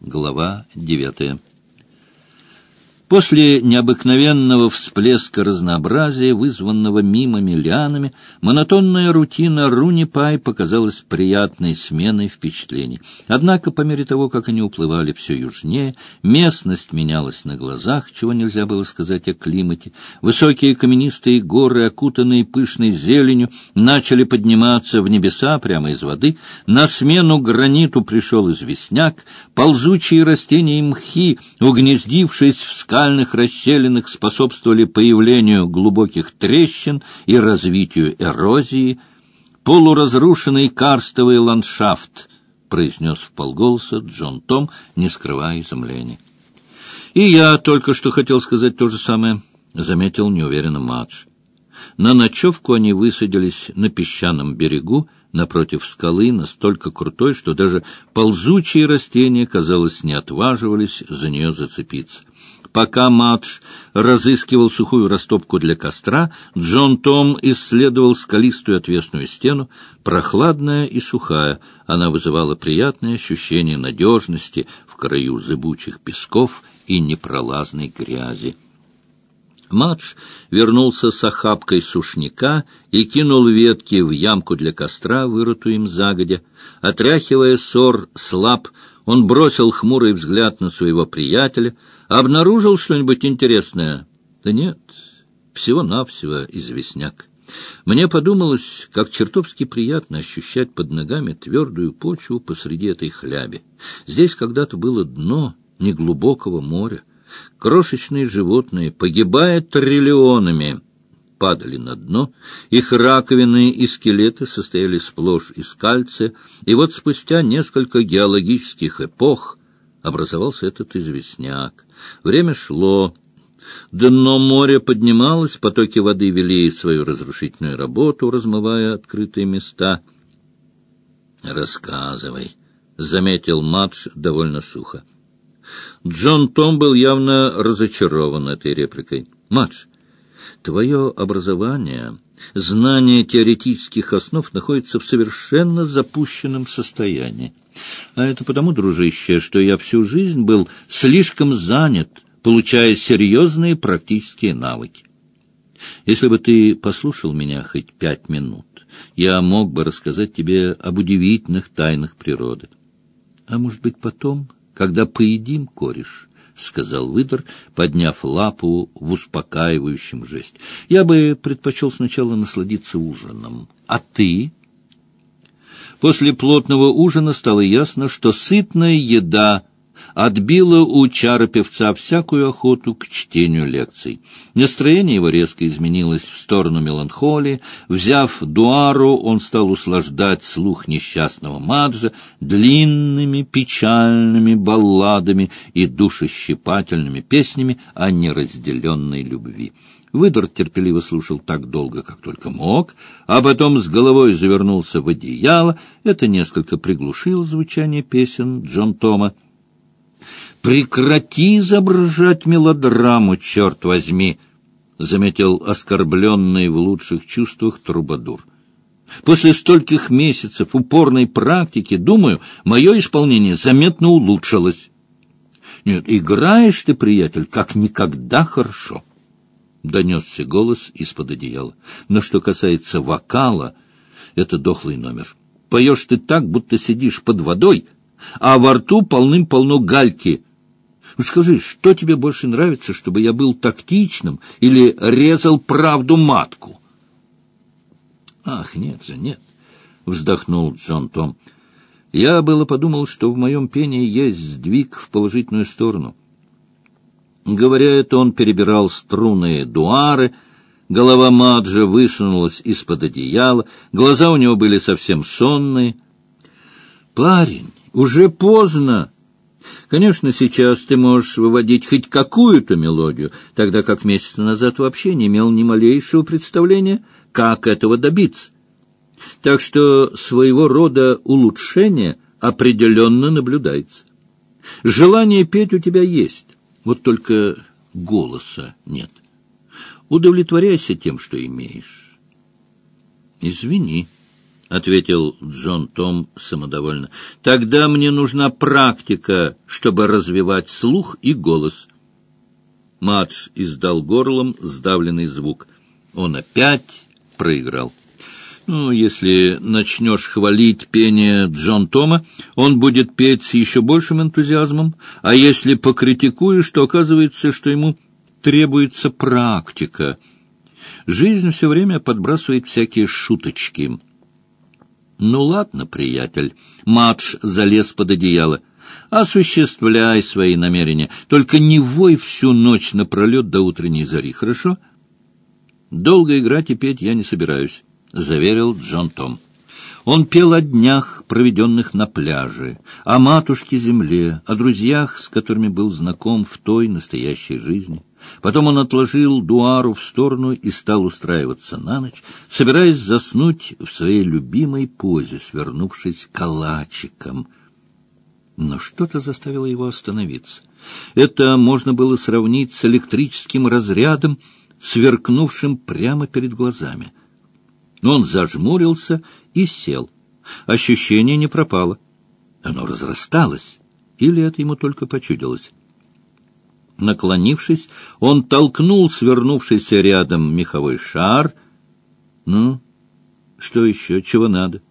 Глава девятая. После необыкновенного всплеска разнообразия, вызванного мимами лианами, монотонная рутина Рунипай показалась приятной сменой впечатлений. Однако, по мере того, как они уплывали все южнее, местность менялась на глазах, чего нельзя было сказать о климате. Высокие каменистые горы, окутанные пышной зеленью, начали подниматься в небеса прямо из воды. На смену граниту пришел известняк, ползучие растения и мхи, угнездившись в скалах, скальных расщелинах способствовали появлению глубоких трещин и развитию эрозии. «Полуразрушенный карстовый ландшафт», — произнес полголоса Джон Том, не скрывая изумления. «И я только что хотел сказать то же самое», — заметил неуверенно Мадж. На ночевку они высадились на песчаном берегу, напротив скалы, настолько крутой, что даже ползучие растения, казалось, не отваживались за нее зацепиться. Пока Мадж разыскивал сухую растопку для костра, Джон Том исследовал скалистую отвесную стену, прохладная и сухая. Она вызывала приятное ощущение надежности в краю зыбучих песков и непролазной грязи. Мадж вернулся с охапкой сушняка и кинул ветки в ямку для костра, вырытую им загодя. Отряхивая сор слаб, он бросил хмурый взгляд на своего приятеля — Обнаружил что-нибудь интересное? Да нет, всего-навсего известняк. Мне подумалось, как чертовски приятно ощущать под ногами твердую почву посреди этой хляби. Здесь когда-то было дно неглубокого моря. Крошечные животные, погибая триллионами, падали на дно, их раковины и скелеты состояли сплошь из кальция, и вот спустя несколько геологических эпох образовался этот известняк. Время шло. Дно моря поднималось, потоки воды вели свою разрушительную работу, размывая открытые места. «Рассказывай», — заметил Мадж довольно сухо. Джон Том был явно разочарован этой репликой. «Мадж, твое образование, знание теоретических основ находится в совершенно запущенном состоянии. А это потому, дружище, что я всю жизнь был слишком занят, получая серьезные практические навыки. Если бы ты послушал меня хоть пять минут, я мог бы рассказать тебе об удивительных тайнах природы. А может быть, потом, когда поедим, кореш, — сказал выдор, подняв лапу в успокаивающем жесте. — Я бы предпочел сначала насладиться ужином. А ты? После плотного ужина стало ясно, что сытная еда отбила у чара-певца всякую охоту к чтению лекций. Настроение его резко изменилось в сторону меланхолии. Взяв дуару, он стал услаждать слух несчастного Маджа длинными печальными балладами и душещипательными песнями о неразделенной любви. Выдор терпеливо слушал так долго, как только мог, а потом с головой завернулся в одеяло. Это несколько приглушило звучание песен Джон Тома. «Прекрати изображать мелодраму, черт возьми!» — заметил оскорбленный в лучших чувствах Трубадур. «После стольких месяцев упорной практики, думаю, мое исполнение заметно улучшилось». «Нет, играешь ты, приятель, как никогда хорошо». — донесся голос из-под одеяла. Но что касается вокала, это дохлый номер. Поешь ты так, будто сидишь под водой, а во рту полным-полно гальки. Ну, скажи, что тебе больше нравится, чтобы я был тактичным или резал правду матку? Ах, нет же, нет, — вздохнул Джон Том. Я было подумал, что в моем пении есть сдвиг в положительную сторону. Говоря это, он перебирал струны дуары, голова Маджа высунулась из-под одеяла, глаза у него были совсем сонные. «Парень, уже поздно!» Конечно, сейчас ты можешь выводить хоть какую-то мелодию, тогда как месяц назад вообще не имел ни малейшего представления, как этого добиться. Так что своего рода улучшение определенно наблюдается. Желание петь у тебя есть, вот только голоса нет. Удовлетворяйся тем, что имеешь. Извини, — ответил Джон Том самодовольно. — Тогда мне нужна практика, чтобы развивать слух и голос. Мадж издал горлом сдавленный звук. Он опять проиграл. Ну, если начнешь хвалить пение Джон Тома, он будет петь с еще большим энтузиазмом, а если покритикуешь, то оказывается, что ему требуется практика. Жизнь все время подбрасывает всякие шуточки. Ну ладно, приятель. Мадж залез под одеяло. Осуществляй свои намерения. Только не вой всю ночь напролет до утренней зари, хорошо? Долго играть и петь я не собираюсь, — заверил Джон Том. Он пел о днях, проведенных на пляже, о матушке-земле, о друзьях, с которыми был знаком в той настоящей жизни. Потом он отложил дуару в сторону и стал устраиваться на ночь, собираясь заснуть в своей любимой позе, свернувшись калачиком. Но что-то заставило его остановиться. Это можно было сравнить с электрическим разрядом, сверкнувшим прямо перед глазами. Он зажмурился и сел. Ощущение не пропало. Оно разрасталось. Или это ему только почудилось? Наклонившись, он толкнул свернувшийся рядом меховой шар. Ну, что еще, чего надо?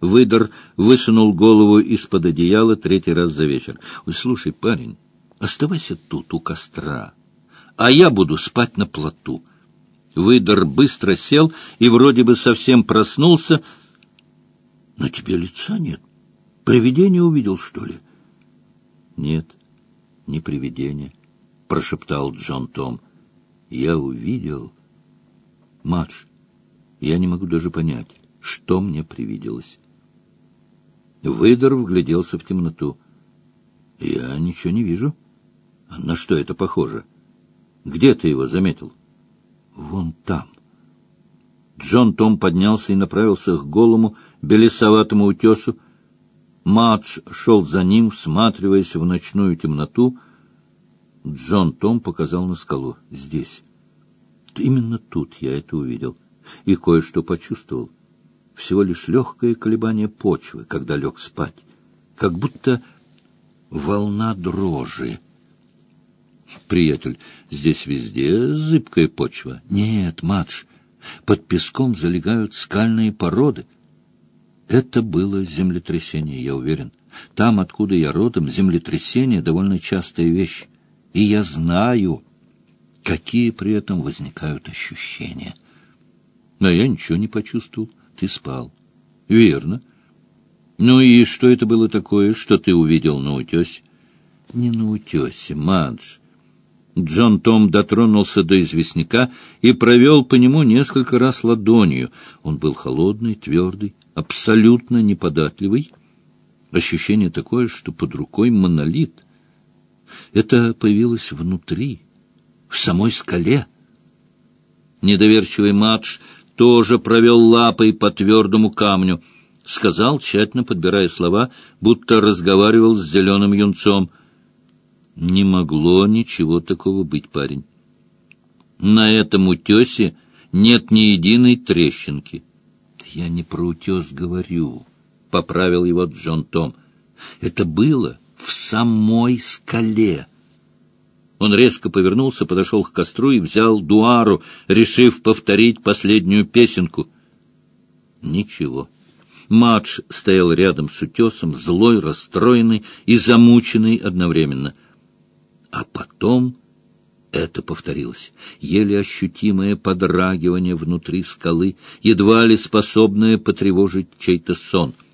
Выдор высунул голову из-под одеяла третий раз за вечер. — слушай, парень, оставайся тут, у костра, а я буду спать на плоту. Выдор быстро сел и вроде бы совсем проснулся. — На тебе лица нет. Привидение увидел, что ли? — Нет, не привидение. — прошептал Джон Том. «Я увидел...» «Мадж, я не могу даже понять, что мне привиделось». Выдор вгляделся в темноту. «Я ничего не вижу. На что это похоже? Где ты его заметил?» «Вон там». Джон Том поднялся и направился к голому, белесоватому утесу. Мадж шел за ним, всматриваясь в ночную темноту, Джон Том показал на скалу. Здесь. Именно тут я это увидел. И кое-что почувствовал. Всего лишь легкое колебание почвы, когда лег спать. Как будто волна дрожи. Приятель, здесь везде зыбкая почва. Нет, Мадж, под песком залегают скальные породы. Это было землетрясение, я уверен. Там, откуда я родом, землетрясение — довольно частая вещь и я знаю, какие при этом возникают ощущения. Но я ничего не почувствовал. Ты спал. Верно. Ну и что это было такое, что ты увидел на утесе? Не на утесе, Мадж. Джон Том дотронулся до известняка и провел по нему несколько раз ладонью. Он был холодный, твердый, абсолютно неподатливый. Ощущение такое, что под рукой монолит. Это появилось внутри, в самой скале. Недоверчивый Мадж тоже провел лапой по твердому камню, сказал, тщательно подбирая слова, будто разговаривал с зеленым юнцом. Не могло ничего такого быть, парень. На этом утесе нет ни единой трещинки. — Я не про утес говорю, — поправил его Джон Том. — Это было в самой скале. Он резко повернулся, подошел к костру и взял дуару, решив повторить последнюю песенку. Ничего. Мадж стоял рядом с утесом, злой, расстроенный и замученный одновременно. А потом это повторилось. Еле ощутимое подрагивание внутри скалы, едва ли способное потревожить чей-то сон —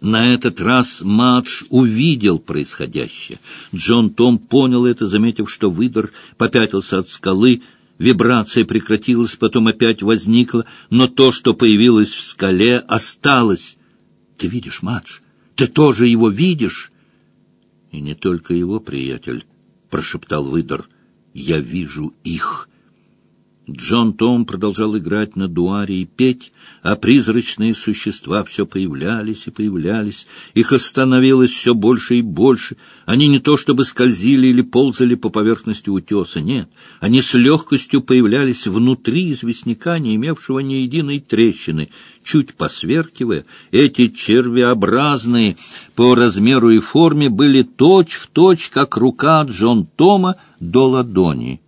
на этот раз Мадж увидел происходящее. Джон Том понял это, заметив, что выдор попятился от скалы, вибрация прекратилась, потом опять возникла, но то, что появилось в скале, осталось. — Ты видишь, Мадж? Ты тоже его видишь? — И не только его, приятель, — прошептал выдор. — Я вижу их. Джон Том продолжал играть на дуаре и петь, а призрачные существа все появлялись и появлялись. Их остановилось все больше и больше. Они не то чтобы скользили или ползали по поверхности утеса, нет. Они с легкостью появлялись внутри известняка, не имевшего ни единой трещины. Чуть посверкивая, эти червеобразные по размеру и форме были точь-в-точь, точь, как рука Джон Тома до ладони.